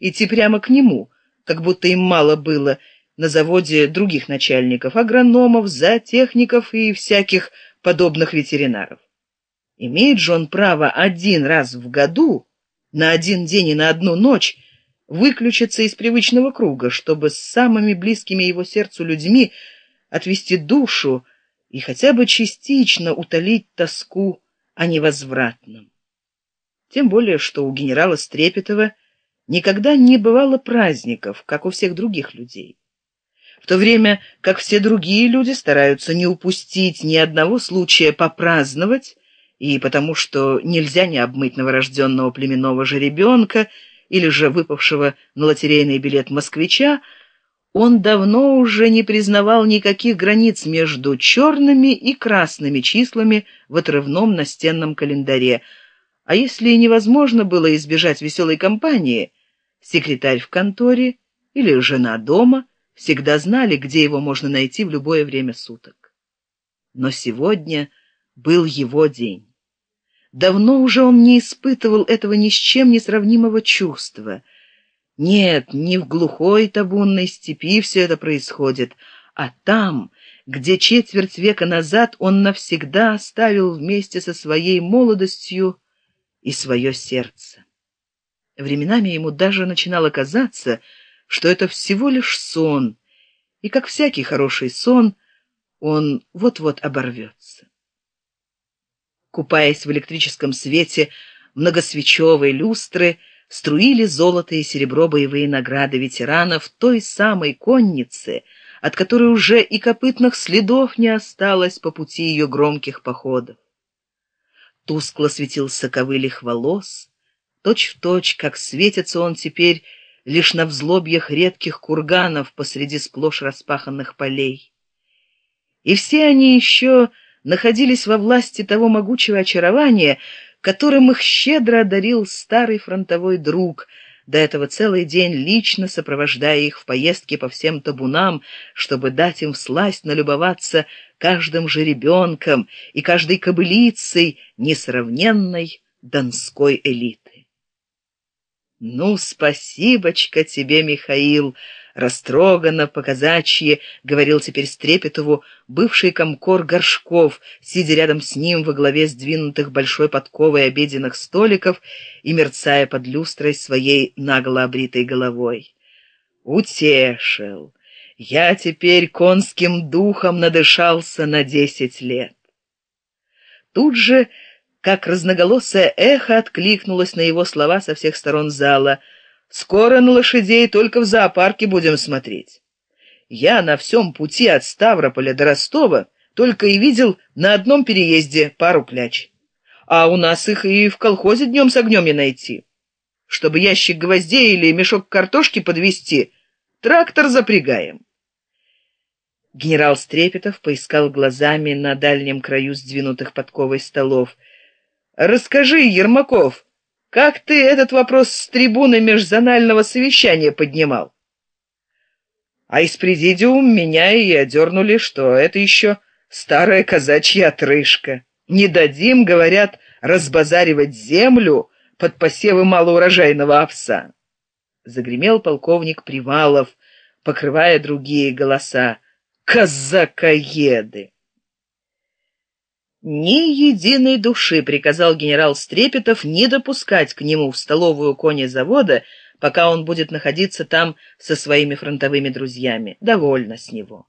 идти прямо к нему, как будто им мало было на заводе других начальников, агрономов, зоотехников и всяких подобных ветеринаров. Имеет же он право один раз в году, на один день и на одну ночь, выключиться из привычного круга, чтобы с самыми близкими его сердцу людьми отвести душу и хотя бы частично утолить тоску о невозвратном. Тем более, что у генерала Стрепетова никогда не бывало праздников, как у всех других людей. В то время как все другие люди стараются не упустить ни одного случая попраздновать, и потому что нельзя не обмыть новорожденного племенного жеребенка или же выпавшего на лотерейный билет москвича, он давно уже не признавал никаких границ между черными и красными числами в отрывном настенном календаре, а если невозможно было избежать веселой компании, секретарь в конторе или жена дома всегда знали, где его можно найти в любое время суток. Но сегодня был его день. Давно уже он не испытывал этого ни с чем не сравнимого чувства. Нет, не в глухой табунной степи все это происходит, а там, где четверть века назад он навсегда оставил вместе со своей молодостью и свое сердце. Временами ему даже начинало казаться, что это всего лишь сон, и, как всякий хороший сон, он вот-вот оборвется купаясь в электрическом свете многосвечевой люстры, струили золото и серебро боевые награды ветеранов той самой конницы, от которой уже и копытных следов не осталось по пути ее громких походов. Тускло светился ковыль волос, точь в точь, как светится он теперь лишь на взлобьях редких курганов посреди сплошь распаханных полей. И все они еще находились во власти того могучего очарования, которым их щедро одарил старый фронтовой друг, до этого целый день лично сопровождая их в поездке по всем табунам, чтобы дать им всласть налюбоваться каждым жеребенком и каждой кобылицей несравненной донской элиты. «Ну, спасибочка тебе, Михаил!» растроганно по-казачьи говорил теперь стрепетову бывший комкор горшков сидя рядом с ним во главе сдвинутых большой подковой обеденных столиков и мерцая под люстрой своей нагло обритой головой. Утешил! Я теперь конским духом надышался на десять лет! Тут же как разноголосое эхо откликнулось на его слова со всех сторон зала — Скоро на лошадей только в зоопарке будем смотреть. Я на всем пути от Ставрополя до Ростова только и видел на одном переезде пару кляч. А у нас их и в колхозе днем с огнем не найти. Чтобы ящик гвоздей или мешок картошки подвести, трактор запрягаем. Генерал Стрепетов поискал глазами на дальнем краю сдвинутых подковой столов. «Расскажи, Ермаков, как ты этот вопрос с трибуны межзонального совещания поднимал? А из президиум меня и одернули, что это еще старая казачья отрыжка. Не дадим, говорят, разбазаривать землю под посевы малоурожайного овса. Загремел полковник Привалов, покрывая другие голоса. Казакоеды! Ни единой души приказал генерал Стрепетов не допускать к нему в столовую конезавода, пока он будет находиться там со своими фронтовыми друзьями. Довольно с него.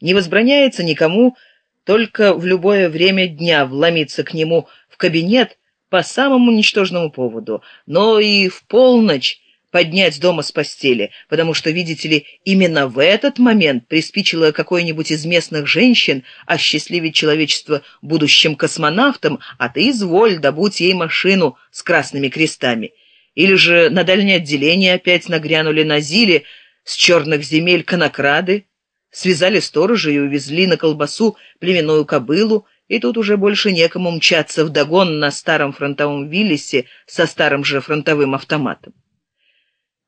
Не возбраняется никому только в любое время дня вломиться к нему в кабинет по самому ничтожному поводу, но и в полночь поднять дома с постели, потому что, видите ли, именно в этот момент приспичило какой-нибудь из местных женщин осчастливить человечество будущим космонавтом, а ты изволь добудь ей машину с красными крестами. Или же на дальнее отделение опять нагрянули на Зиле с черных земель конокрады, связали сторожа и увезли на колбасу племенную кобылу, и тут уже больше некому мчаться вдогон на старом фронтовом Виллисе со старым же фронтовым автоматом.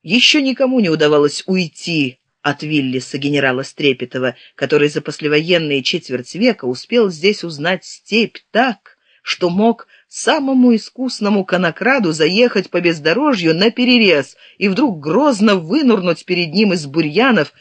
Еще никому не удавалось уйти от Виллиса генерала Стрепетова, который за послевоенные четверть века успел здесь узнать степь так, что мог самому искусному конокраду заехать по бездорожью на перерез и вдруг грозно вынурнуть перед ним из бурьянов